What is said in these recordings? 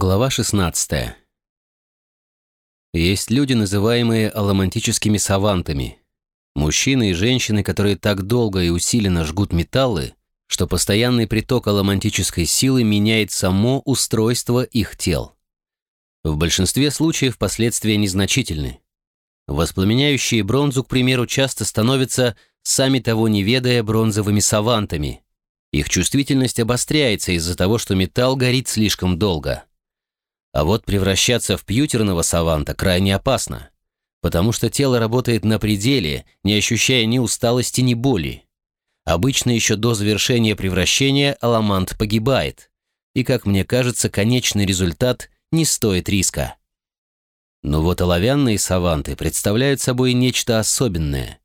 Глава 16. Есть люди, называемые аламантическими савантами. Мужчины и женщины, которые так долго и усиленно жгут металлы, что постоянный приток аламантической силы меняет само устройство их тел. В большинстве случаев последствия незначительны. Воспламеняющие бронзу, к примеру, часто становятся, сами того не ведая, бронзовыми савантами. Их чувствительность обостряется из-за того, что металл горит слишком долго. А вот превращаться в пьютерного саванта крайне опасно, потому что тело работает на пределе, не ощущая ни усталости, ни боли. Обычно еще до завершения превращения аламант погибает, и, как мне кажется, конечный результат не стоит риска. Но вот оловянные саванты представляют собой нечто особенное.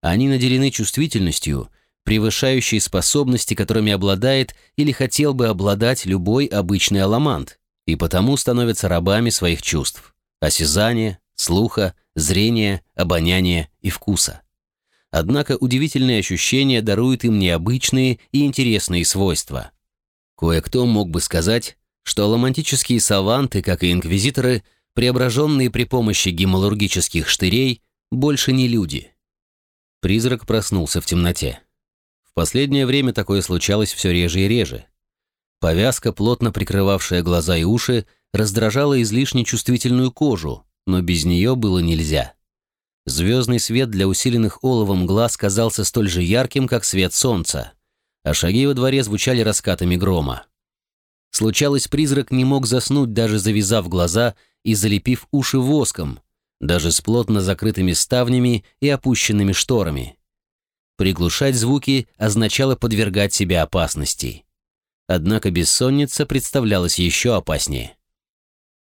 Они наделены чувствительностью, превышающей способности, которыми обладает или хотел бы обладать любой обычный аламант и потому становятся рабами своих чувств – осязания, слуха, зрения, обоняния и вкуса. Однако удивительные ощущения даруют им необычные и интересные свойства. Кое-кто мог бы сказать, что ломантические саванты, как и инквизиторы, преображенные при помощи гемалургических штырей, больше не люди. Призрак проснулся в темноте. В последнее время такое случалось все реже и реже. Повязка, плотно прикрывавшая глаза и уши, раздражала излишне чувствительную кожу, но без нее было нельзя. Звездный свет для усиленных оловом глаз казался столь же ярким, как свет солнца, а шаги во дворе звучали раскатами грома. Случалось, призрак не мог заснуть, даже завязав глаза и залепив уши воском, даже с плотно закрытыми ставнями и опущенными шторами. Приглушать звуки означало подвергать себя опасности. Однако бессонница представлялась еще опаснее.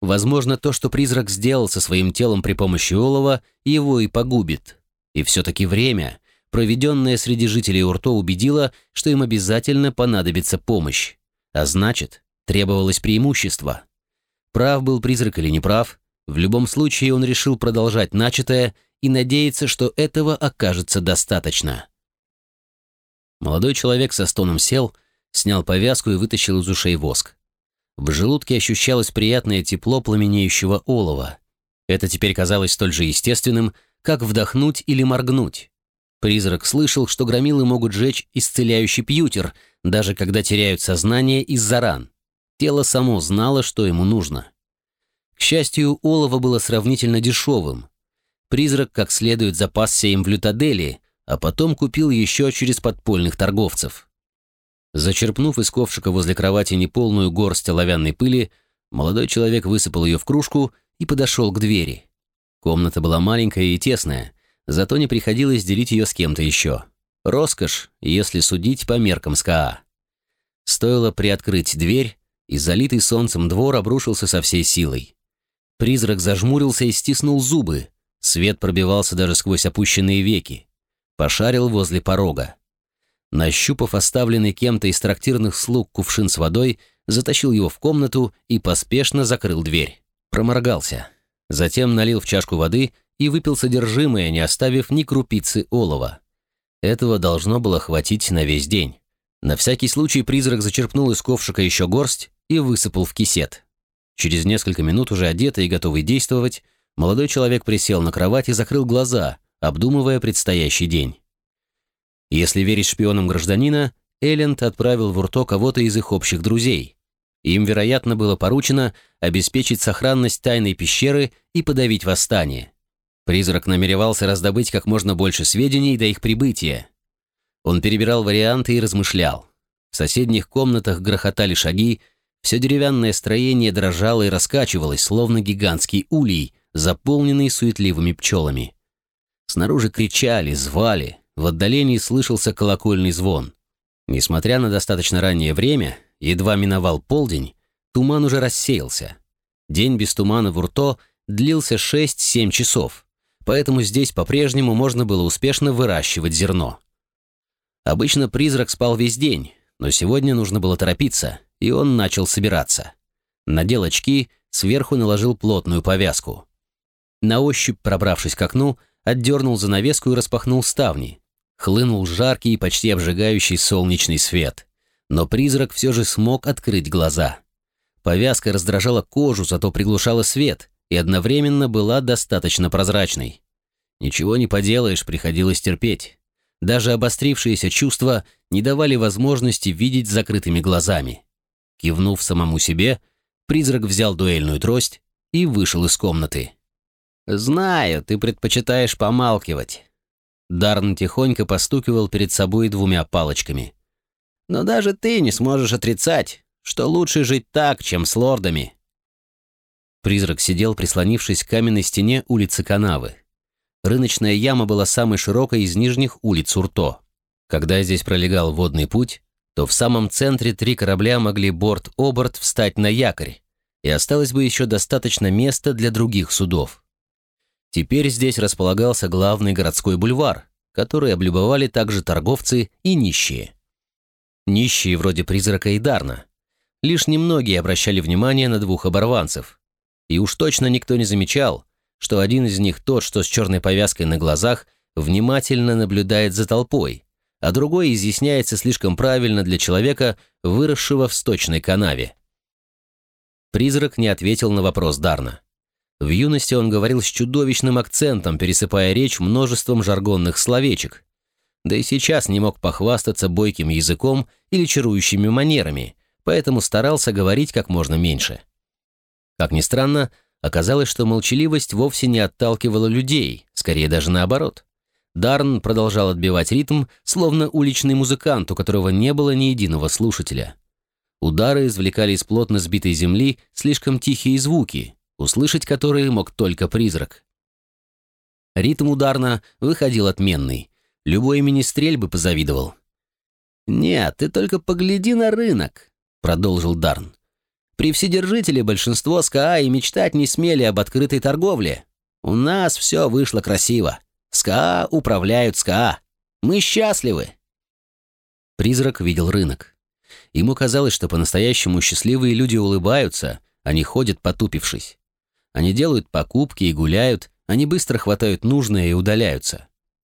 Возможно, то, что призрак сделал со своим телом при помощи олова, его и погубит. И все-таки время, проведенное среди жителей Урто, убедило, что им обязательно понадобится помощь. А значит, требовалось преимущество. Прав был призрак или не прав, в любом случае он решил продолжать начатое и надеяться, что этого окажется достаточно. Молодой человек со стоном сел, снял повязку и вытащил из ушей воск. В желудке ощущалось приятное тепло пламенеющего олова. Это теперь казалось столь же естественным, как вдохнуть или моргнуть. Призрак слышал, что громилы могут жечь исцеляющий пьютер, даже когда теряют сознание из-за ран. Тело само знало, что ему нужно. К счастью, олово было сравнительно дешевым. Призрак как следует запасся им в лютадели, а потом купил еще через подпольных торговцев. Зачерпнув из ковшика возле кровати неполную горсть оловянной пыли, молодой человек высыпал ее в кружку и подошел к двери. Комната была маленькая и тесная, зато не приходилось делить ее с кем-то еще. Роскошь, если судить по меркам СКА. Стоило приоткрыть дверь, и залитый солнцем двор обрушился со всей силой. Призрак зажмурился и стиснул зубы. Свет пробивался даже сквозь опущенные веки. Пошарил возле порога. Нащупав оставленный кем-то из трактирных слуг кувшин с водой, затащил его в комнату и поспешно закрыл дверь. Проморгался. Затем налил в чашку воды и выпил содержимое, не оставив ни крупицы олова. Этого должно было хватить на весь день. На всякий случай призрак зачерпнул из ковшика еще горсть и высыпал в кисет. Через несколько минут, уже одетый и готовый действовать, молодой человек присел на кровать и закрыл глаза, обдумывая предстоящий день. Если верить шпионам гражданина, Элленд отправил в Урто кого-то из их общих друзей. Им, вероятно, было поручено обеспечить сохранность тайной пещеры и подавить восстание. Призрак намеревался раздобыть как можно больше сведений до их прибытия. Он перебирал варианты и размышлял. В соседних комнатах грохотали шаги, все деревянное строение дрожало и раскачивалось, словно гигантский улей, заполненный суетливыми пчелами. Снаружи кричали, звали, в отдалении слышался колокольный звон. Несмотря на достаточно раннее время, едва миновал полдень, туман уже рассеялся. День без тумана в Урто длился 6-7 часов, поэтому здесь по-прежнему можно было успешно выращивать зерно. Обычно призрак спал весь день, но сегодня нужно было торопиться, и он начал собираться. Надел очки, сверху наложил плотную повязку. На ощупь, пробравшись к окну, отдернул занавеску и распахнул ставни, хлынул жаркий и почти обжигающий солнечный свет. Но призрак все же смог открыть глаза. Повязка раздражала кожу, зато приглушала свет и одновременно была достаточно прозрачной. Ничего не поделаешь, приходилось терпеть. Даже обострившиеся чувства не давали возможности видеть закрытыми глазами. Кивнув самому себе, призрак взял дуэльную трость и вышел из комнаты. «Знаю, ты предпочитаешь помалкивать». Дарн тихонько постукивал перед собой двумя палочками. «Но даже ты не сможешь отрицать, что лучше жить так, чем с лордами». Призрак сидел, прислонившись к каменной стене улицы Канавы. Рыночная яма была самой широкой из нижних улиц Урто. Когда здесь пролегал водный путь, то в самом центре три корабля могли борт-оборт встать на якорь, и осталось бы еще достаточно места для других судов. Теперь здесь располагался главный городской бульвар, который облюбовали также торговцы и нищие. Нищие вроде призрака и Дарна. Лишь немногие обращали внимание на двух оборванцев. И уж точно никто не замечал, что один из них тот, что с черной повязкой на глазах, внимательно наблюдает за толпой, а другой изъясняется слишком правильно для человека, выросшего в сточной канаве. Призрак не ответил на вопрос Дарна. В юности он говорил с чудовищным акцентом, пересыпая речь множеством жаргонных словечек. Да и сейчас не мог похвастаться бойким языком или чарующими манерами, поэтому старался говорить как можно меньше. Как ни странно, оказалось, что молчаливость вовсе не отталкивала людей, скорее даже наоборот. Дарн продолжал отбивать ритм, словно уличный музыкант, у которого не было ни единого слушателя. Удары извлекали из плотно сбитой земли слишком тихие звуки, услышать которые мог только призрак. Ритм ударно выходил отменный. Любой менестрель бы позавидовал. «Нет, ты только погляди на рынок», — продолжил Дарн. «При Вседержителе большинство СКА и мечтать не смели об открытой торговле. У нас все вышло красиво. СКА управляют СКА. Мы счастливы». Призрак видел рынок. Ему казалось, что по-настоящему счастливые люди улыбаются, они ходят потупившись. Они делают покупки и гуляют, они быстро хватают нужное и удаляются.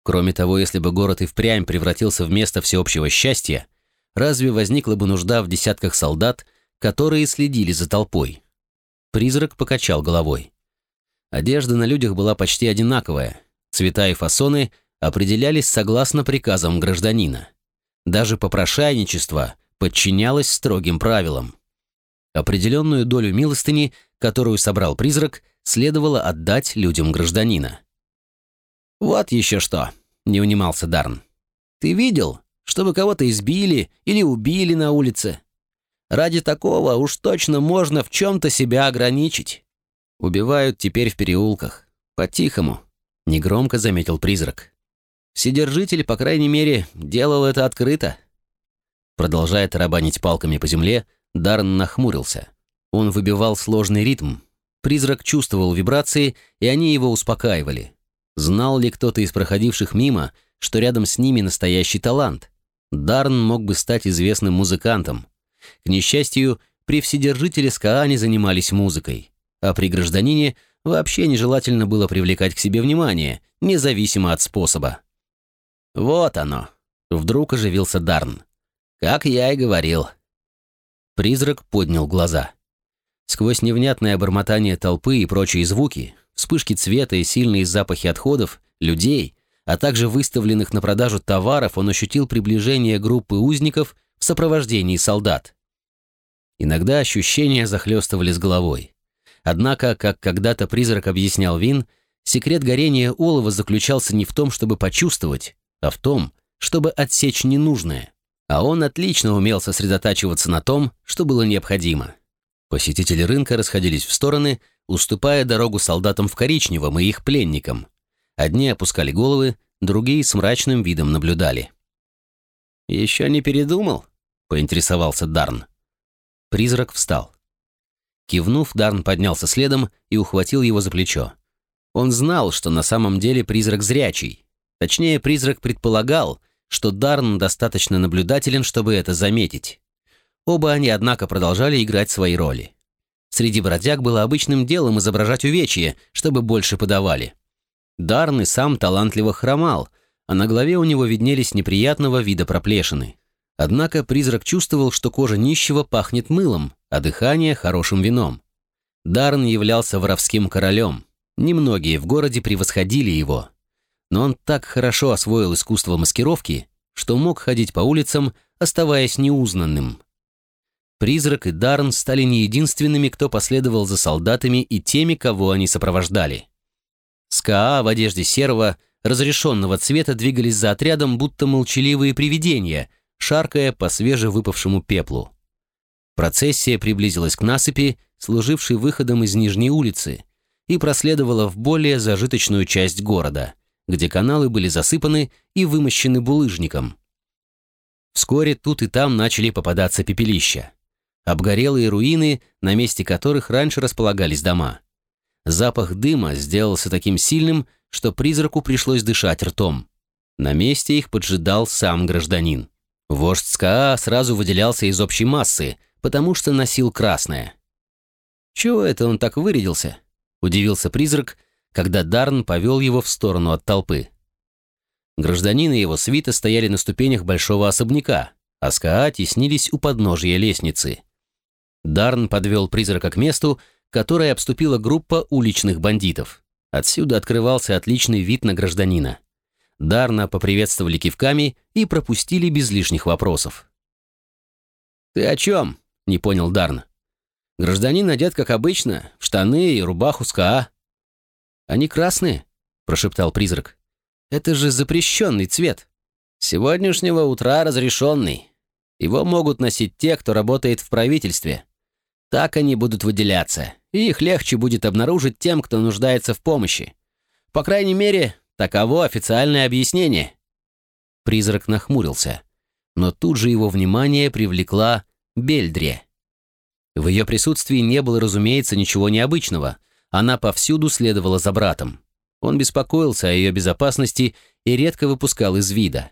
Кроме того, если бы город и впрямь превратился в место всеобщего счастья, разве возникла бы нужда в десятках солдат, которые следили за толпой? Призрак покачал головой. Одежда на людях была почти одинаковая, цвета и фасоны определялись согласно приказам гражданина. Даже попрошайничество подчинялось строгим правилам. Определенную долю милостыни которую собрал призрак, следовало отдать людям гражданина. «Вот еще что», — не унимался Дарн. «Ты видел, чтобы кого-то избили или убили на улице? Ради такого уж точно можно в чем-то себя ограничить. Убивают теперь в переулках, по-тихому», — негромко заметил призрак. Вседержитель, по крайней мере, делал это открыто. Продолжая тарабанить палками по земле, Дарн нахмурился. Он выбивал сложный ритм. Призрак чувствовал вибрации, и они его успокаивали. Знал ли кто-то из проходивших мимо, что рядом с ними настоящий талант? Дарн мог бы стать известным музыкантом. К несчастью, при Вседержителе Скаане занимались музыкой, а при гражданине вообще нежелательно было привлекать к себе внимание, независимо от способа. «Вот оно!» — вдруг оживился Дарн. «Как я и говорил». Призрак поднял глаза. Сквозь невнятное бормотание толпы и прочие звуки, вспышки цвета и сильные запахи отходов, людей, а также выставленных на продажу товаров, он ощутил приближение группы узников в сопровождении солдат. Иногда ощущения захлестывали с головой. Однако, как когда-то призрак объяснял Вин, секрет горения олова заключался не в том, чтобы почувствовать, а в том, чтобы отсечь ненужное. А он отлично умел сосредотачиваться на том, что было необходимо. Посетители рынка расходились в стороны, уступая дорогу солдатам в коричневом и их пленникам. Одни опускали головы, другие с мрачным видом наблюдали. «Еще не передумал?» — поинтересовался Дарн. Призрак встал. Кивнув, Дарн поднялся следом и ухватил его за плечо. Он знал, что на самом деле призрак зрячий. Точнее, призрак предполагал, что Дарн достаточно наблюдателен, чтобы это заметить. Оба они, однако, продолжали играть свои роли. Среди бродяг было обычным делом изображать увечье, чтобы больше подавали. Дарн и сам талантливо хромал, а на голове у него виднелись неприятного вида проплешины. Однако призрак чувствовал, что кожа нищего пахнет мылом, а дыхание – хорошим вином. Дарн являлся воровским королем. Немногие в городе превосходили его. Но он так хорошо освоил искусство маскировки, что мог ходить по улицам, оставаясь неузнанным. Призрак и Дарн стали не единственными, кто последовал за солдатами и теми, кого они сопровождали. СКА в одежде серого, разрешенного цвета двигались за отрядом, будто молчаливые привидения, шаркая по свежевыпавшему пеплу. Процессия приблизилась к насыпи, служившей выходом из Нижней улицы, и проследовала в более зажиточную часть города, где каналы были засыпаны и вымощены булыжником. Вскоре тут и там начали попадаться пепелища. Обгорелые руины, на месте которых раньше располагались дома. Запах дыма сделался таким сильным, что призраку пришлось дышать ртом. На месте их поджидал сам гражданин. Вождь СКА сразу выделялся из общей массы, потому что носил красное. «Чего это он так вырядился?» — удивился призрак, когда Дарн повел его в сторону от толпы. Гражданин и его свита стояли на ступенях большого особняка, а СКА теснились у подножия лестницы. Дарн подвел призрака к месту, которое обступила группа уличных бандитов. Отсюда открывался отличный вид на гражданина. Дарна поприветствовали кивками и пропустили без лишних вопросов. «Ты о чем?» — не понял Дарн. «Гражданин одет, как обычно, в штаны и рубаху СКА». «Они красные?» — прошептал призрак. «Это же запрещенный цвет. Сегодняшнего утра разрешенный. Его могут носить те, кто работает в правительстве. Так они будут выделяться, и их легче будет обнаружить тем, кто нуждается в помощи. По крайней мере, таково официальное объяснение. Призрак нахмурился, но тут же его внимание привлекла Бельдре. В ее присутствии не было, разумеется, ничего необычного. Она повсюду следовала за братом. Он беспокоился о ее безопасности и редко выпускал из вида.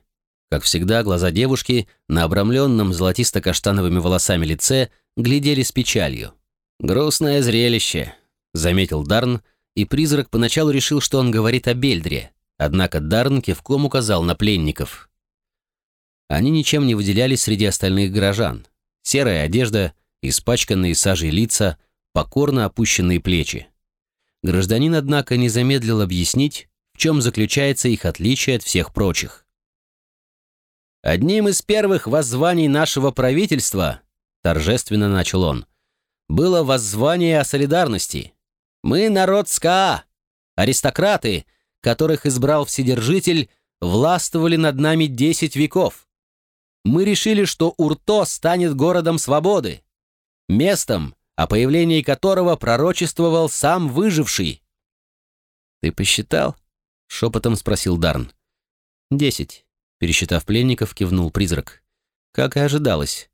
Как всегда, глаза девушки на обрамленном золотисто-каштановыми волосами лице глядели с печалью. «Грустное зрелище», — заметил Дарн, и призрак поначалу решил, что он говорит о Бельдре, однако Дарн кивком указал на пленников. Они ничем не выделялись среди остальных горожан. Серая одежда, испачканные сажей лица, покорно опущенные плечи. Гражданин, однако, не замедлил объяснить, в чем заключается их отличие от всех прочих. «Одним из первых воззваний нашего правительства торжественно начал он, было воззвание о солидарности. Мы народ СКА, аристократы, которых избрал Вседержитель, властвовали над нами десять веков. Мы решили, что Урто станет городом свободы, местом, о появлении которого пророчествовал сам выживший. «Ты посчитал?» — шепотом спросил Дарн. «Десять», — пересчитав пленников, кивнул призрак. «Как и ожидалось.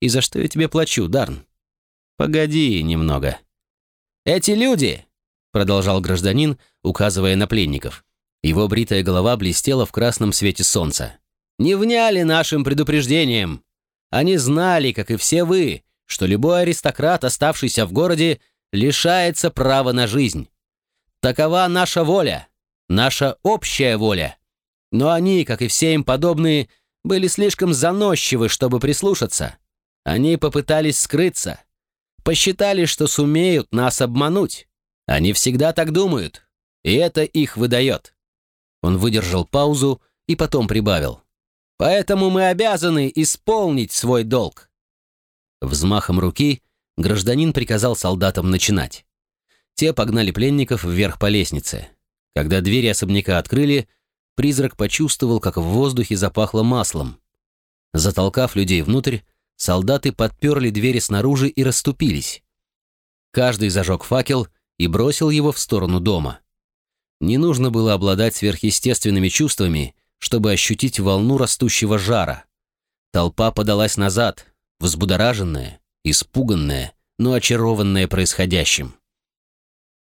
И за что я тебе плачу, Дарн? Погоди немного. Эти люди, продолжал гражданин, указывая на пленников. Его бритая голова блестела в красном свете солнца. Не вняли нашим предупреждениям. Они знали, как и все вы, что любой аристократ, оставшийся в городе, лишается права на жизнь. Такова наша воля, наша общая воля. Но они, как и все им подобные, были слишком заносчивы, чтобы прислушаться. Они попытались скрыться. Посчитали, что сумеют нас обмануть. Они всегда так думают. И это их выдает. Он выдержал паузу и потом прибавил. Поэтому мы обязаны исполнить свой долг. Взмахом руки гражданин приказал солдатам начинать. Те погнали пленников вверх по лестнице. Когда двери особняка открыли, призрак почувствовал, как в воздухе запахло маслом. Затолкав людей внутрь, солдаты подперли двери снаружи и расступились. Каждый зажег факел и бросил его в сторону дома. Не нужно было обладать сверхъестественными чувствами, чтобы ощутить волну растущего жара. Толпа подалась назад, взбудораженная, испуганная, но очарованная происходящим.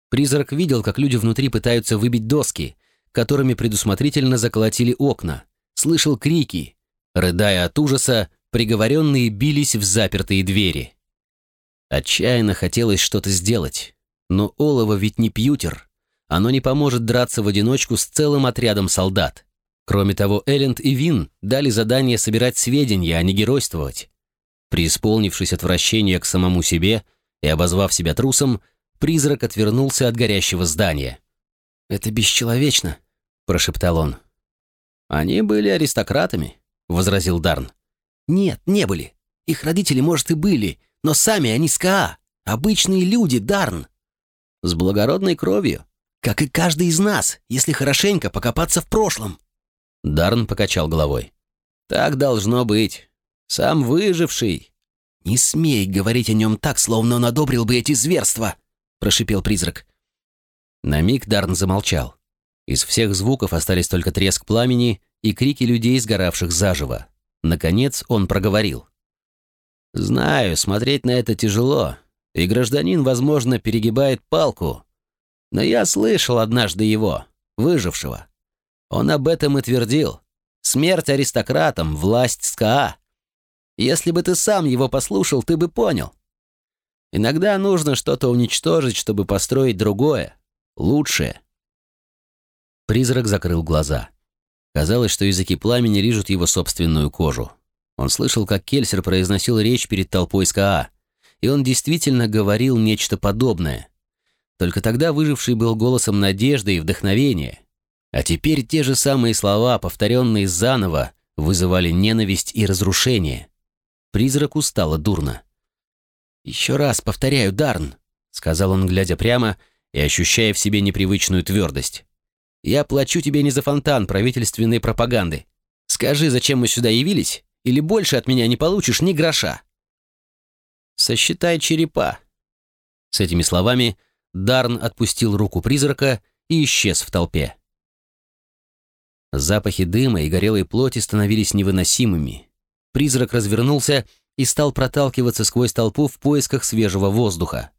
Призрак видел, как люди внутри пытаются выбить доски, которыми предусмотрительно заколотили окна, слышал крики. Рыдая от ужаса, приговоренные бились в запертые двери. Отчаянно хотелось что-то сделать, но олово ведь не пьютер. Оно не поможет драться в одиночку с целым отрядом солдат. Кроме того, Элленд и Вин дали задание собирать сведения, а не геройствовать. Преисполнившись отвращения к самому себе и обозвав себя трусом, призрак отвернулся от горящего здания. «Это бесчеловечно», — прошептал он. «Они были аристократами», — возразил Дарн. «Нет, не были. Их родители, может, и были, но сами они СКА. Обычные люди, Дарн. С благородной кровью, как и каждый из нас, если хорошенько покопаться в прошлом». Дарн покачал головой. «Так должно быть. Сам выживший». «Не смей говорить о нем так, словно он одобрил бы эти зверства», — прошипел призрак. На миг Дарн замолчал. Из всех звуков остались только треск пламени и крики людей, сгоравших заживо. Наконец он проговорил. «Знаю, смотреть на это тяжело, и гражданин, возможно, перегибает палку. Но я слышал однажды его, выжившего. Он об этом и твердил. Смерть аристократам, власть СКА. Если бы ты сам его послушал, ты бы понял. Иногда нужно что-то уничтожить, чтобы построить другое, лучшее. Призрак закрыл глаза. Казалось, что языки пламени режут его собственную кожу. Он слышал, как Кельсер произносил речь перед толпой СКА, и он действительно говорил нечто подобное. Только тогда выживший был голосом надежды и вдохновения. А теперь те же самые слова, повторенные заново, вызывали ненависть и разрушение. Призраку стало дурно. «Еще раз повторяю, Дарн», — сказал он, глядя прямо и ощущая в себе непривычную твердость. «Я плачу тебе не за фонтан правительственной пропаганды. Скажи, зачем мы сюда явились, или больше от меня не получишь ни гроша». «Сосчитай черепа». С этими словами Дарн отпустил руку призрака и исчез в толпе. Запахи дыма и горелой плоти становились невыносимыми. Призрак развернулся и стал проталкиваться сквозь толпу в поисках свежего воздуха.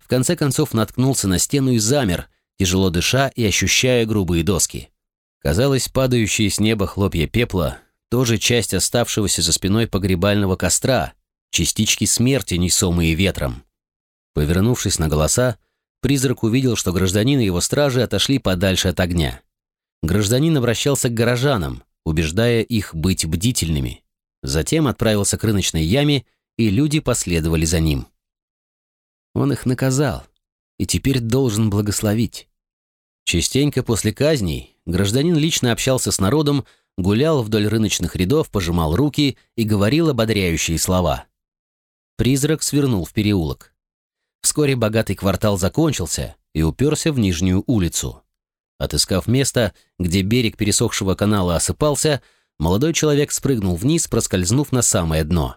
В конце концов наткнулся на стену и замер, тяжело дыша и ощущая грубые доски. Казалось, падающие с неба хлопья пепла — тоже часть оставшегося за спиной погребального костра, частички смерти, несомые ветром. Повернувшись на голоса, призрак увидел, что гражданин и его стражи отошли подальше от огня. Гражданин обращался к горожанам, убеждая их быть бдительными. Затем отправился к рыночной яме, и люди последовали за ним. Он их наказал, и теперь должен благословить. Частенько после казней гражданин лично общался с народом, гулял вдоль рыночных рядов, пожимал руки и говорил ободряющие слова. Призрак свернул в переулок. Вскоре богатый квартал закончился и уперся в нижнюю улицу. Отыскав место, где берег пересохшего канала осыпался, молодой человек спрыгнул вниз, проскользнув на самое дно.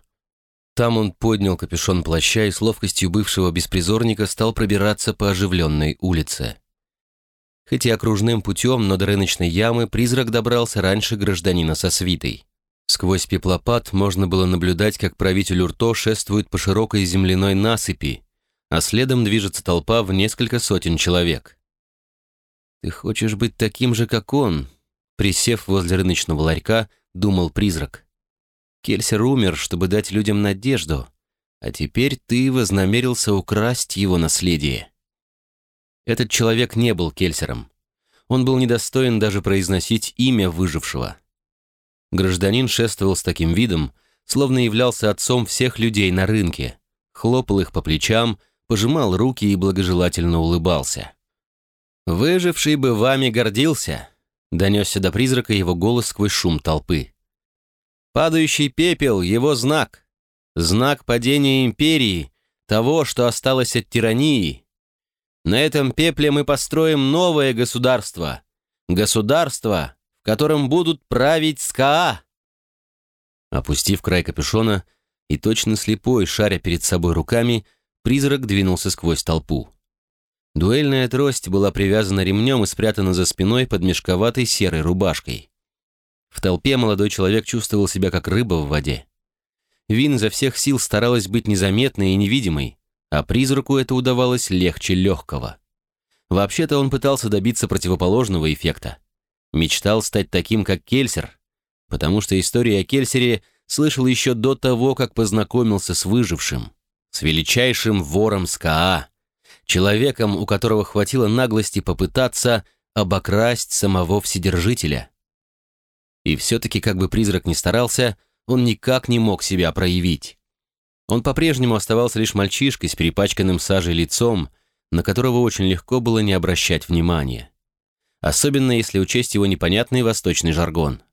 Там он поднял капюшон плаща и с ловкостью бывшего беспризорника стал пробираться по оживленной улице. Хоть и окружным путем, но до рыночной ямы призрак добрался раньше гражданина со свитой. Сквозь пеплопад можно было наблюдать, как правитель Урто шествует по широкой земляной насыпи, а следом движется толпа в несколько сотен человек. «Ты хочешь быть таким же, как он?» Присев возле рыночного ларька, думал призрак. Кельсер умер, чтобы дать людям надежду, а теперь ты вознамерился украсть его наследие. Этот человек не был Кельсером. Он был недостоин даже произносить имя выжившего. Гражданин шествовал с таким видом, словно являлся отцом всех людей на рынке, хлопал их по плечам, пожимал руки и благожелательно улыбался. «Выживший бы вами гордился», — донесся до призрака его голос сквозь шум толпы. «Падающий пепел — его знак. Знак падения империи, того, что осталось от тирании. На этом пепле мы построим новое государство. Государство, в котором будут править СКА». Опустив край капюшона и точно слепой, шаря перед собой руками, призрак двинулся сквозь толпу. Дуэльная трость была привязана ремнем и спрятана за спиной под мешковатой серой рубашкой. В толпе молодой человек чувствовал себя как рыба в воде. Вин изо всех сил старалась быть незаметной и невидимой, а призраку это удавалось легче легкого. Вообще-то он пытался добиться противоположного эффекта. Мечтал стать таким, как Кельсер, потому что историю о Кельсере слышал еще до того, как познакомился с выжившим, с величайшим вором СКА, человеком, у которого хватило наглости попытаться обокрасть самого Вседержителя. И все-таки, как бы призрак ни старался, он никак не мог себя проявить. Он по-прежнему оставался лишь мальчишкой с перепачканным сажей лицом, на которого очень легко было не обращать внимания. Особенно если учесть его непонятный восточный жаргон.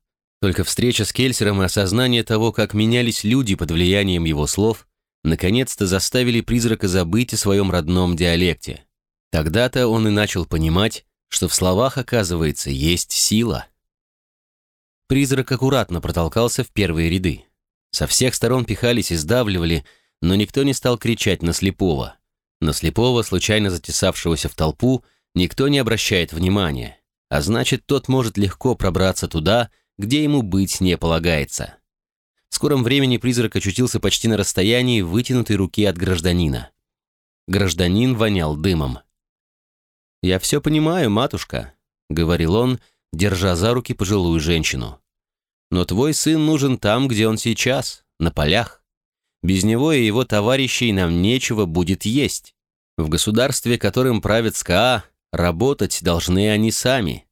Только встреча с Кельсером и осознание того, как менялись люди под влиянием его слов, наконец-то заставили призрака забыть о своем родном диалекте. Тогда-то он и начал понимать, что в словах, оказывается, есть сила. Призрак аккуратно протолкался в первые ряды. Со всех сторон пихались и сдавливали, но никто не стал кричать на слепого. На слепого, случайно затесавшегося в толпу, никто не обращает внимания, а значит, тот может легко пробраться туда, где ему быть не полагается. В скором времени призрак очутился почти на расстоянии вытянутой руки от гражданина. Гражданин вонял дымом. «Я все понимаю, матушка», — говорил он, держа за руки пожилую женщину. «Но твой сын нужен там, где он сейчас, на полях. Без него и его товарищей нам нечего будет есть. В государстве, которым правит СКА, работать должны они сами».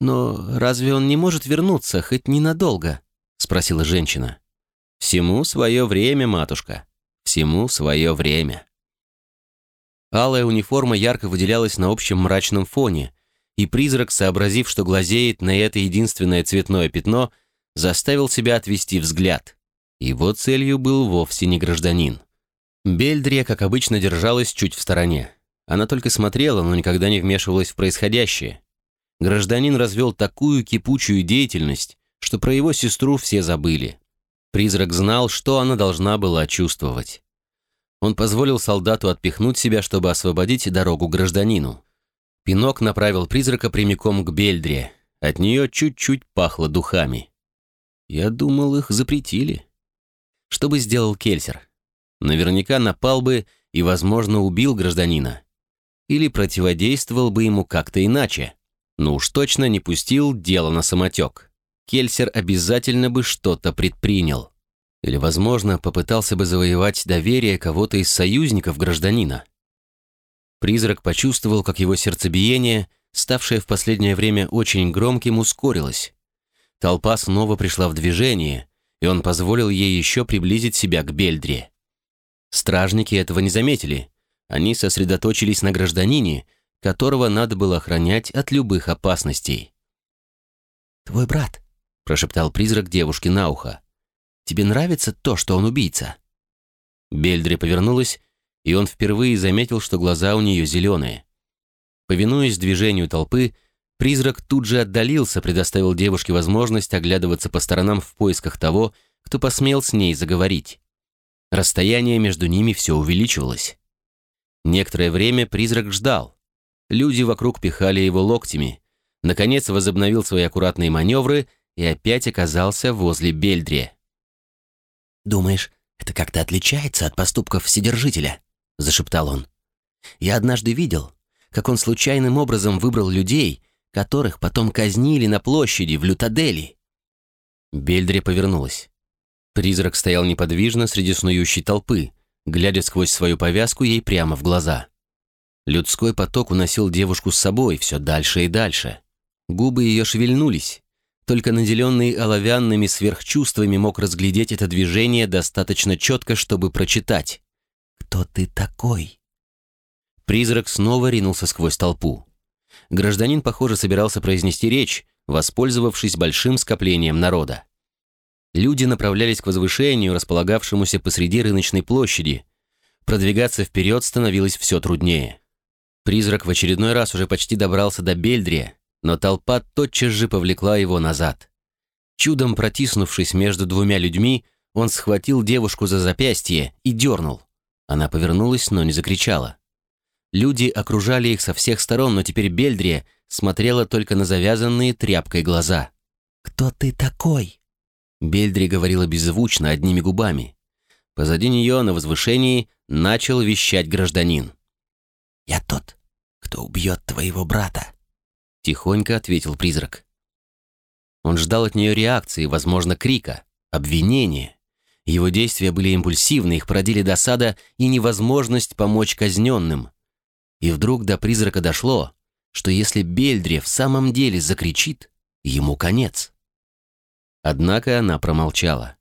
«Но разве он не может вернуться, хоть ненадолго?» — спросила женщина. «Всему свое время, матушка, всему свое время». Алая униформа ярко выделялась на общем мрачном фоне, и призрак, сообразив, что глазеет на это единственное цветное пятно, заставил себя отвести взгляд. Его целью был вовсе не гражданин. Бельдрия, как обычно, держалась чуть в стороне. Она только смотрела, но никогда не вмешивалась в происходящее. Гражданин развел такую кипучую деятельность, что про его сестру все забыли. Призрак знал, что она должна была чувствовать. Он позволил солдату отпихнуть себя, чтобы освободить дорогу гражданину. Пинок направил призрака прямиком к Бельдре. От нее чуть-чуть пахло духами. Я думал, их запретили. Что бы сделал Кельсер? Наверняка напал бы и, возможно, убил гражданина. Или противодействовал бы ему как-то иначе. Но уж точно не пустил дело на самотек. Кельсер обязательно бы что-то предпринял. Или, возможно, попытался бы завоевать доверие кого-то из союзников гражданина. Призрак почувствовал, как его сердцебиение, ставшее в последнее время очень громким, ускорилось. Толпа снова пришла в движение, и он позволил ей еще приблизить себя к Бельдре. Стражники этого не заметили. Они сосредоточились на гражданине, которого надо было охранять от любых опасностей. «Твой брат», — прошептал призрак девушке на ухо. Тебе нравится то, что он убийца?» Бельдри повернулась, и он впервые заметил, что глаза у нее зеленые. Повинуясь движению толпы, призрак тут же отдалился, предоставил девушке возможность оглядываться по сторонам в поисках того, кто посмел с ней заговорить. Расстояние между ними все увеличивалось. Некоторое время призрак ждал. Люди вокруг пихали его локтями. Наконец возобновил свои аккуратные маневры и опять оказался возле Бельдри. «Думаешь, это как-то отличается от поступков Вседержителя?» — зашептал он. «Я однажды видел, как он случайным образом выбрал людей, которых потом казнили на площади в Лютадели». Бельдри повернулась. Призрак стоял неподвижно среди снующей толпы, глядя сквозь свою повязку ей прямо в глаза. Людской поток уносил девушку с собой все дальше и дальше. Губы ее шевельнулись, только наделенный оловянными сверхчувствами мог разглядеть это движение достаточно четко, чтобы прочитать. «Кто ты такой?» Призрак снова ринулся сквозь толпу. Гражданин, похоже, собирался произнести речь, воспользовавшись большим скоплением народа. Люди направлялись к возвышению, располагавшемуся посреди рыночной площади. Продвигаться вперед становилось все труднее. Призрак в очередной раз уже почти добрался до Бельдрия, но толпа тотчас же повлекла его назад. Чудом протиснувшись между двумя людьми, он схватил девушку за запястье и дернул. Она повернулась, но не закричала. Люди окружали их со всех сторон, но теперь Бельдрия смотрела только на завязанные тряпкой глаза. «Кто ты такой?» Бельдри говорила беззвучно, одними губами. Позади нее на возвышении начал вещать гражданин. «Я тот, кто убьет твоего брата. Тихонько ответил призрак. Он ждал от нее реакции, возможно, крика, обвинения. Его действия были импульсивны, их породили досада и невозможность помочь казненным. И вдруг до призрака дошло, что если Бельдре в самом деле закричит, ему конец. Однако она промолчала.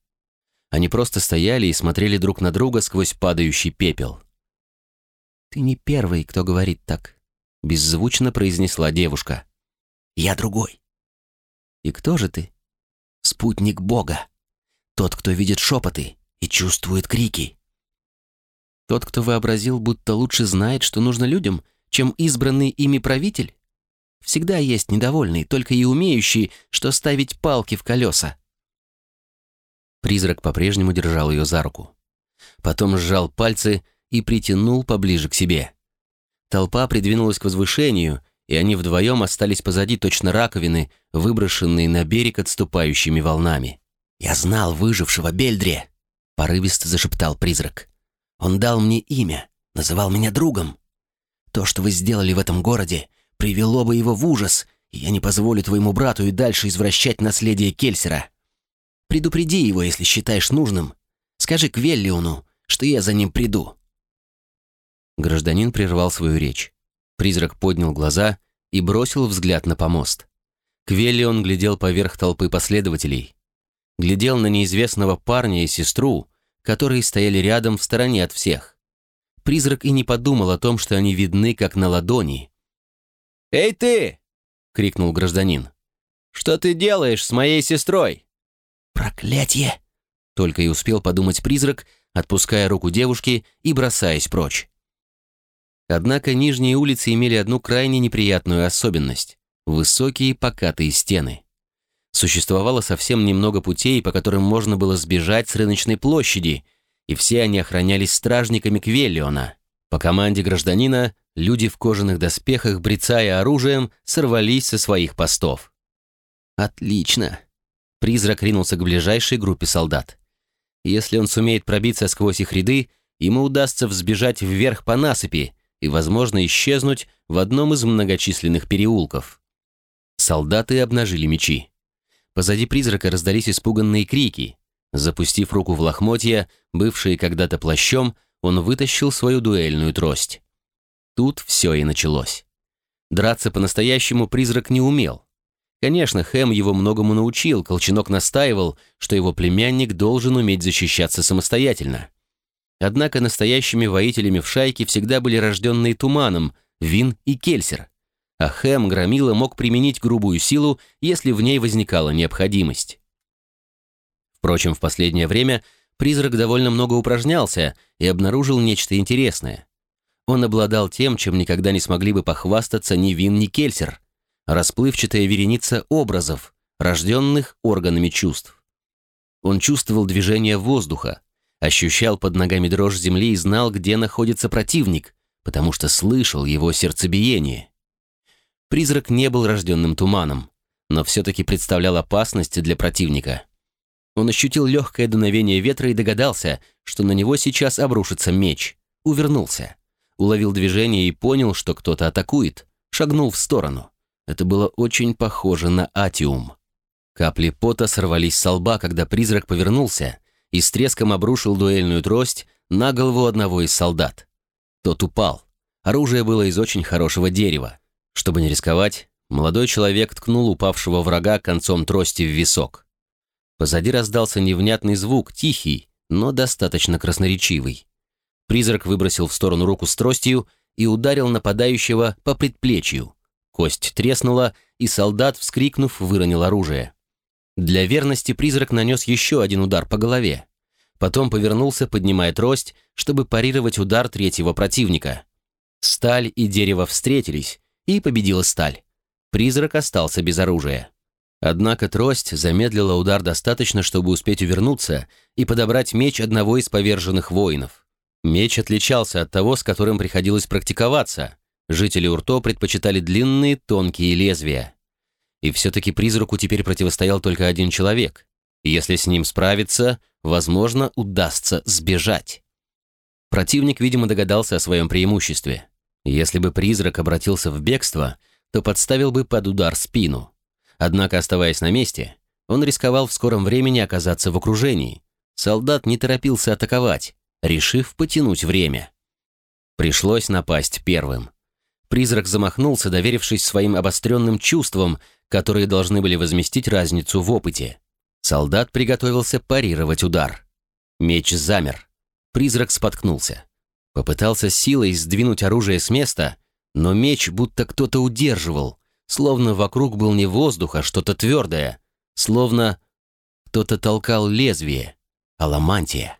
Они просто стояли и смотрели друг на друга сквозь падающий пепел. «Ты не первый, кто говорит так», — беззвучно произнесла девушка. «Я другой». «И кто же ты?» «Спутник Бога. Тот, кто видит шепоты и чувствует крики». «Тот, кто вообразил, будто лучше знает, что нужно людям, чем избранный ими правитель?» Всегда есть недовольный, только и умеющий, что ставить палки в колеса. Призрак по-прежнему держал ее за руку. Потом сжал пальцы и притянул поближе к себе. Толпа придвинулась к возвышению, и они вдвоем остались позади точно раковины, выброшенные на берег отступающими волнами. «Я знал выжившего Бельдре», — порывисто зашептал призрак. «Он дал мне имя, называл меня другом. То, что вы сделали в этом городе, привело бы его в ужас, и я не позволю твоему брату и дальше извращать наследие Кельсера. Предупреди его, если считаешь нужным. Скажи Квеллиону, что я за ним приду». Гражданин прервал свою речь. Призрак поднял глаза и бросил взгляд на помост. Квеллион глядел поверх толпы последователей. Глядел на неизвестного парня и сестру, которые стояли рядом в стороне от всех. Призрак и не подумал о том, что они видны как на ладони, «Эй ты!» — крикнул гражданин. «Что ты делаешь с моей сестрой?» «Проклятие!» — только и успел подумать призрак, отпуская руку девушки и бросаясь прочь. Однако нижние улицы имели одну крайне неприятную особенность — высокие покатые стены. Существовало совсем немного путей, по которым можно было сбежать с рыночной площади, и все они охранялись стражниками Квеллиона. По команде гражданина люди в кожаных доспехах, брецая оружием, сорвались со своих постов. «Отлично!» Призрак ринулся к ближайшей группе солдат. Если он сумеет пробиться сквозь их ряды, ему удастся взбежать вверх по насыпи и, возможно, исчезнуть в одном из многочисленных переулков. Солдаты обнажили мечи. Позади призрака раздались испуганные крики. Запустив руку в лохмотья, бывшие когда-то плащом, он вытащил свою дуэльную трость. Тут все и началось. Драться по-настоящему призрак не умел. Конечно, Хэм его многому научил, Колченок настаивал, что его племянник должен уметь защищаться самостоятельно. Однако настоящими воителями в шайке всегда были рожденные туманом, Вин и Кельсер. А Хэм Громила мог применить грубую силу, если в ней возникала необходимость. Впрочем, в последнее время призрак довольно много упражнялся и обнаружил нечто интересное. Он обладал тем, чем никогда не смогли бы похвастаться ни Вин, ни Кельсер. Расплывчатая вереница образов, рожденных органами чувств. Он чувствовал движение воздуха, ощущал под ногами дрожь земли и знал, где находится противник, потому что слышал его сердцебиение. Призрак не был рожденным туманом, но все-таки представлял опасность для противника. Он ощутил легкое дуновение ветра и догадался, что на него сейчас обрушится меч. Увернулся. Уловил движение и понял, что кто-то атакует. Шагнул в сторону. Это было очень похоже на атиум. Капли пота сорвались с лба, когда призрак повернулся и с треском обрушил дуэльную трость на голову одного из солдат. Тот упал. Оружие было из очень хорошего дерева. Чтобы не рисковать, молодой человек ткнул упавшего врага концом трости в висок. Позади раздался невнятный звук, тихий, но достаточно красноречивый. Призрак выбросил в сторону руку с тростью и ударил нападающего по предплечью. Кость треснула, и солдат, вскрикнув, выронил оружие. Для верности призрак нанес еще один удар по голове. Потом повернулся, поднимая трость, чтобы парировать удар третьего противника. Сталь и дерево встретились, и победила сталь. Призрак остался без оружия. Однако трость замедлила удар достаточно, чтобы успеть увернуться и подобрать меч одного из поверженных воинов. Меч отличался от того, с которым приходилось практиковаться. Жители Урто предпочитали длинные, тонкие лезвия. И все-таки призраку теперь противостоял только один человек. если с ним справиться, возможно, удастся сбежать. Противник, видимо, догадался о своем преимуществе. Если бы призрак обратился в бегство, то подставил бы под удар спину. Однако, оставаясь на месте, он рисковал в скором времени оказаться в окружении. Солдат не торопился атаковать, решив потянуть время. Пришлось напасть первым. Призрак замахнулся, доверившись своим обостренным чувствам, которые должны были возместить разницу в опыте. Солдат приготовился парировать удар. Меч замер. Призрак споткнулся. Попытался силой сдвинуть оружие с места, но меч будто кто-то удерживал, словно вокруг был не воздух, а что-то твердое, словно кто-то толкал лезвие, аламантия.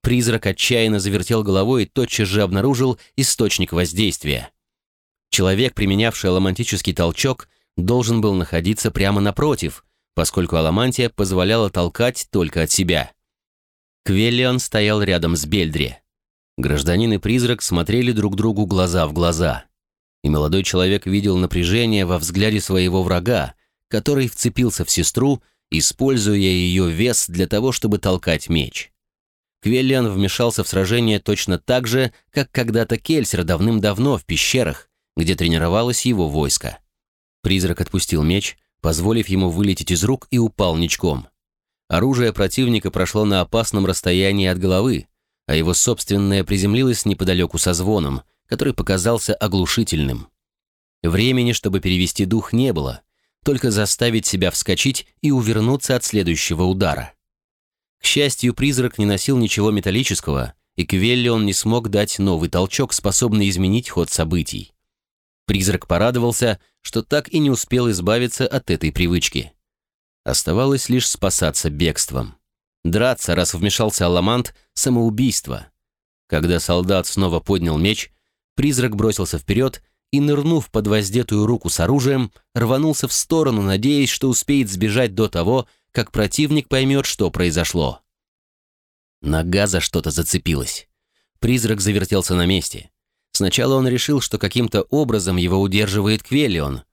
Призрак отчаянно завертел головой и тотчас же обнаружил источник воздействия. Человек, применявший аламантический толчок, должен был находиться прямо напротив, поскольку аламантия позволяла толкать только от себя. Квеллион стоял рядом с Бельдри. Гражданин и призрак смотрели друг другу глаза в глаза. И молодой человек видел напряжение во взгляде своего врага, который вцепился в сестру, используя ее вес для того, чтобы толкать меч. Квеллиан вмешался в сражение точно так же, как когда-то Кельсер давным-давно в пещерах, где тренировалось его войско. Призрак отпустил меч, позволив ему вылететь из рук и упал ничком. Оружие противника прошло на опасном расстоянии от головы, а его собственное приземлилось неподалеку со звоном, который показался оглушительным. Времени, чтобы перевести дух, не было, только заставить себя вскочить и увернуться от следующего удара. К счастью, призрак не носил ничего металлического, и Квелли он не смог дать новый толчок, способный изменить ход событий. Призрак порадовался, что так и не успел избавиться от этой привычки. Оставалось лишь спасаться бегством. Драться, раз вмешался Аламант, самоубийство. Когда солдат снова поднял меч, призрак бросился вперед и, нырнув под воздетую руку с оружием, рванулся в сторону, надеясь, что успеет сбежать до того, как противник поймет, что произошло. Нога за что-то зацепилась. Призрак завертелся на месте. Сначала он решил, что каким-то образом его удерживает Квелион.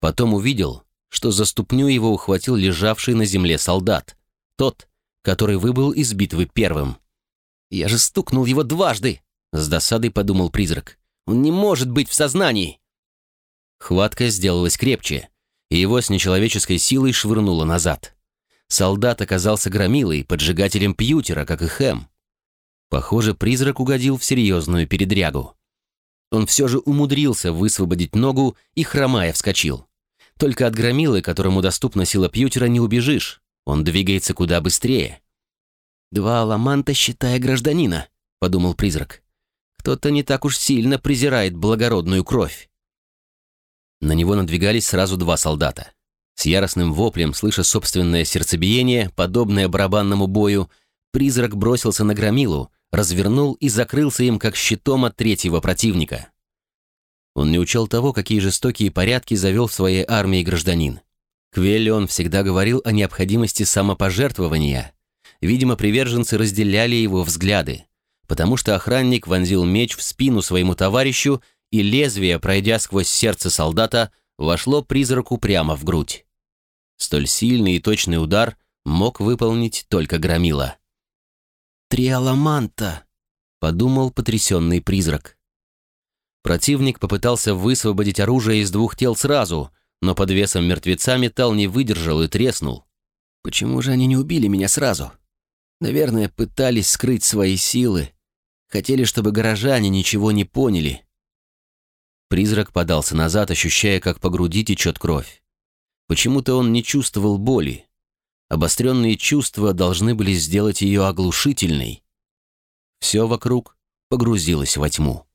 Потом увидел, что за ступню его ухватил лежавший на земле солдат. Тот, который выбыл из битвы первым. «Я же стукнул его дважды!» — с досадой подумал призрак. «Он не может быть в сознании!» Хватка сделалась крепче, и его с нечеловеческой силой швырнуло назад. Солдат оказался громилой, поджигателем пьютера, как и Хэм. Похоже, призрак угодил в серьезную передрягу. Он все же умудрился высвободить ногу и, хромая, вскочил. Только от громилы, которому доступна сила Пьютера, не убежишь. Он двигается куда быстрее. «Два аламанта, считая гражданина», — подумал призрак. «Кто-то не так уж сильно презирает благородную кровь». На него надвигались сразу два солдата. С яростным воплем, слыша собственное сердцебиение, подобное барабанному бою, призрак бросился на громилу, развернул и закрылся им как щитом от третьего противника. Он не учел того, какие жестокие порядки завел в своей армии гражданин. Квелли он всегда говорил о необходимости самопожертвования. Видимо, приверженцы разделяли его взгляды, потому что охранник вонзил меч в спину своему товарищу, и лезвие, пройдя сквозь сердце солдата, вошло призраку прямо в грудь. Столь сильный и точный удар мог выполнить только Громила. «Триаламанта!» — подумал потрясенный призрак. Противник попытался высвободить оружие из двух тел сразу, но под весом мертвеца металл не выдержал и треснул. Почему же они не убили меня сразу? Наверное, пытались скрыть свои силы. Хотели, чтобы горожане ничего не поняли. Призрак подался назад, ощущая, как по груди течет кровь. Почему-то он не чувствовал боли. Обостренные чувства должны были сделать ее оглушительной. Все вокруг погрузилось во тьму.